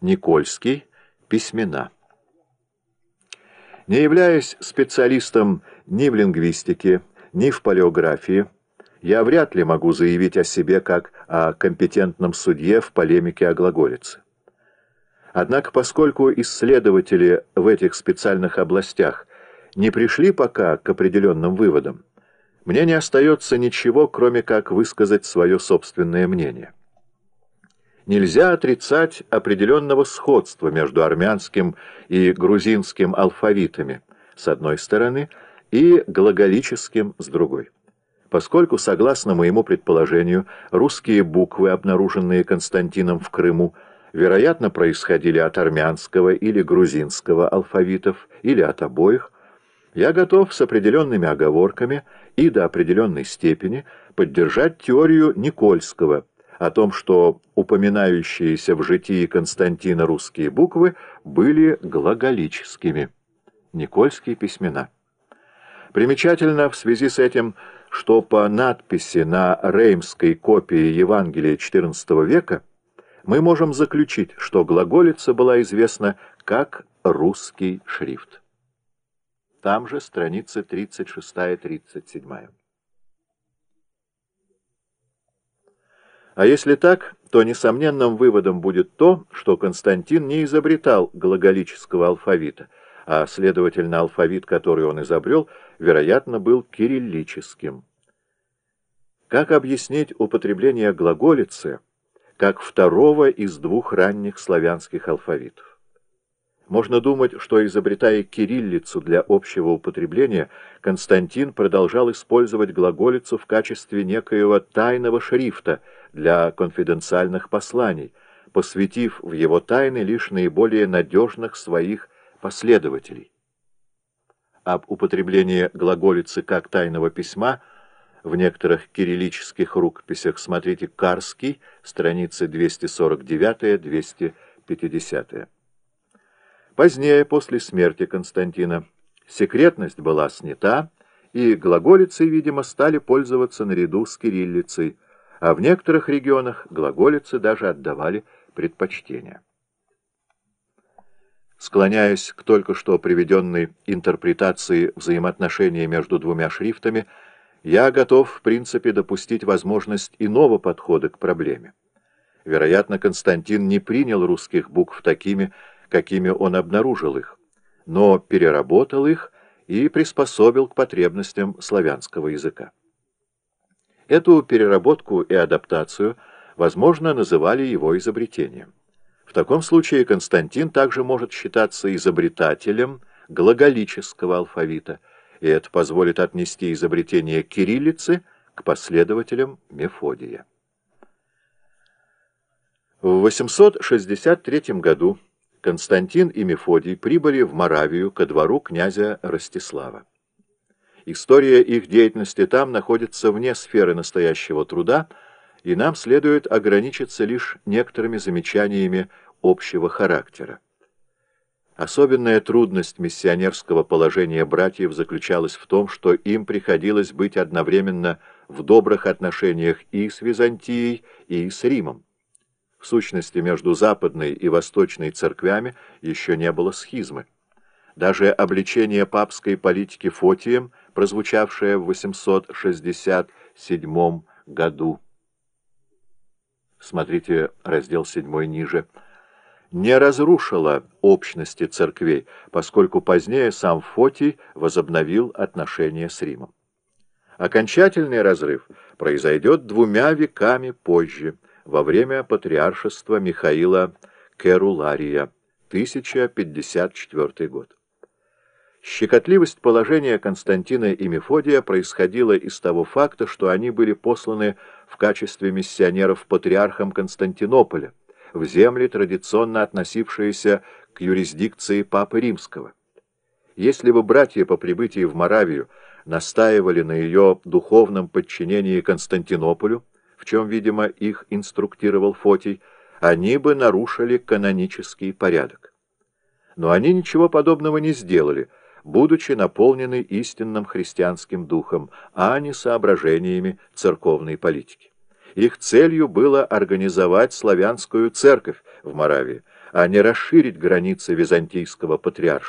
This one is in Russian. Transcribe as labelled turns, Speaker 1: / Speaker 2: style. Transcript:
Speaker 1: Никольский. Письмена. Не являясь специалистом ни в лингвистике, ни в палеографии, я вряд ли могу заявить о себе как о компетентном судье в полемике о глаголице. Однако, поскольку исследователи в этих специальных областях не пришли пока к определенным выводам, мне не остается ничего, кроме как высказать свое собственное мнение. Нельзя отрицать определенного сходства между армянским и грузинским алфавитами, с одной стороны, и глаголическим с другой. Поскольку, согласно моему предположению, русские буквы, обнаруженные Константином в Крыму, вероятно, происходили от армянского или грузинского алфавитов, или от обоих, я готов с определенными оговорками и до определенной степени поддержать теорию Никольского о том, что упоминающиеся в житии Константина русские буквы были глаголическими. Никольские письмена. Примечательно в связи с этим, что по надписи на реймской копии Евангелия XIV века мы можем заключить, что глаголица была известна как русский шрифт. Там же страницы 36-37. А если так, то несомненным выводом будет то, что Константин не изобретал глаголического алфавита, а, следовательно, алфавит, который он изобрел, вероятно, был кириллическим. Как объяснить употребление глаголицы как второго из двух ранних славянских алфавитов? Можно думать, что, изобретая кириллицу для общего употребления, Константин продолжал использовать глаголицу в качестве некоего тайного шрифта для конфиденциальных посланий, посвятив в его тайны лишь наиболее надежных своих последователей. Об употреблении глаголицы как тайного письма в некоторых кириллических рукописях смотрите Карский, страницы 249-250. Позднее, после смерти Константина, секретность была снята, и глаголицей, видимо, стали пользоваться наряду с кириллицей, а в некоторых регионах глаголицы даже отдавали предпочтение. Склоняясь к только что приведенной интерпретации взаимоотношений между двумя шрифтами, я готов, в принципе, допустить возможность иного подхода к проблеме. Вероятно, Константин не принял русских букв такими, какими он обнаружил их, но переработал их и приспособил к потребностям славянского языка. Эту переработку и адаптацию, возможно, называли его изобретением. В таком случае Константин также может считаться изобретателем глаголического алфавита, и это позволит отнести изобретение кириллицы к последователям Мефодия. В 863 году Константин и Мефодий прибыли в Моравию ко двору князя Ростислава. История их деятельности там находится вне сферы настоящего труда, и нам следует ограничиться лишь некоторыми замечаниями общего характера. Особенная трудность миссионерского положения братьев заключалась в том, что им приходилось быть одновременно в добрых отношениях и с Византией, и с Римом. В сущности, между западной и восточной церквями еще не было схизмы. Даже обличение папской политики Фотием, прозвучавшее в 867 году, смотрите раздел 7 ниже, не разрушило общности церквей, поскольку позднее сам Фотий возобновил отношения с Римом. Окончательный разрыв произойдет двумя веками позже – во время патриаршества Михаила Керулария, 1054 год. Щекотливость положения Константина и Мефодия происходила из того факта, что они были посланы в качестве миссионеров патриархом Константинополя, в земли, традиционно относившиеся к юрисдикции Папы Римского. Если бы братья по прибытии в Моравию настаивали на ее духовном подчинении Константинополю, в чем, видимо, их инструктировал Фотий, они бы нарушили канонический порядок. Но они ничего подобного не сделали, будучи наполнены истинным христианским духом, а не соображениями церковной политики. Их целью было организовать славянскую церковь в Моравии, а не расширить границы византийского патриаршества.